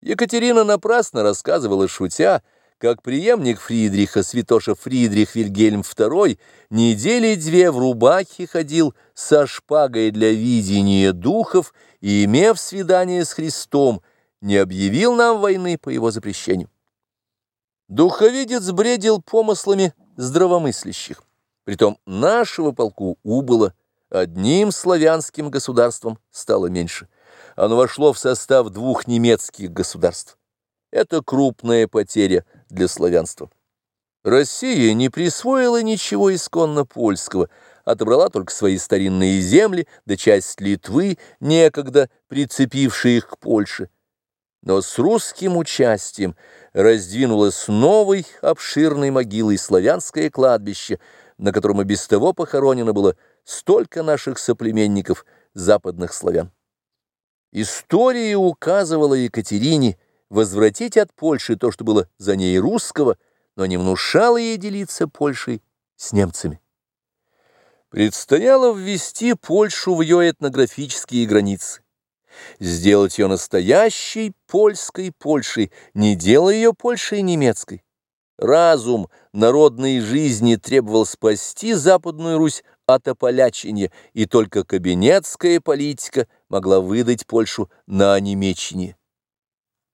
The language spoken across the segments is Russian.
Екатерина напрасно рассказывала, шутя, как преемник Фридриха, святоша Фридрих Вильгельм II, недели две в рубахе ходил со шпагой для видения духов и, имев свидание с Христом, не объявил нам войны по его запрещению. Духовидец бредил помыслами здравомыслящих. Притом нашего полку убыло, одним славянским государством стало меньше. Оно вошло в состав двух немецких государств. Это крупная потеря для славянства. Россия не присвоила ничего исконно польского, отобрала только свои старинные земли, да часть Литвы, некогда прицепившие их к Польше. Но с русским участием раздвинулось новой обширной могилой славянское кладбище – на котором и без того похоронено было столько наших соплеменников, западных славян. История указывала Екатерине возвратить от Польши то, что было за ней русского, но не внушала ей делиться Польшей с немцами. Предстояло ввести Польшу в ее этнографические границы, сделать ее настоящей польской Польшей, не делая ее Польшей немецкой. Разум народной жизни требовал спасти Западную Русь от ополячения, и только кабинетская политика могла выдать Польшу на онемечение.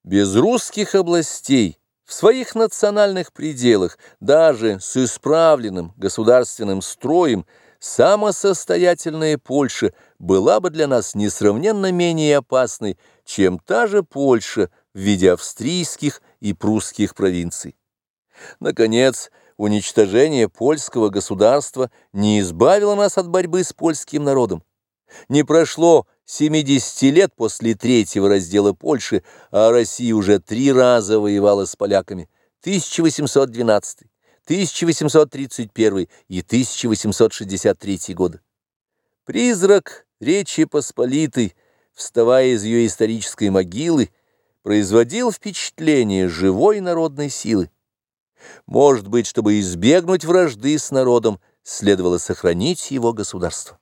Без русских областей, в своих национальных пределах, даже с исправленным государственным строем, самосостоятельная Польша была бы для нас несравненно менее опасной, чем та же Польша в виде австрийских и прусских провинций. Наконец, уничтожение польского государства не избавило нас от борьбы с польским народом. Не прошло 70 лет после третьего раздела Польши, а Россия уже три раза воевала с поляками – 1812, 1831 и 1863 годы. Призрак Речи Посполитой, вставая из ее исторической могилы, производил впечатление живой народной силы. Может быть, чтобы избегнуть вражды с народом, следовало сохранить его государство.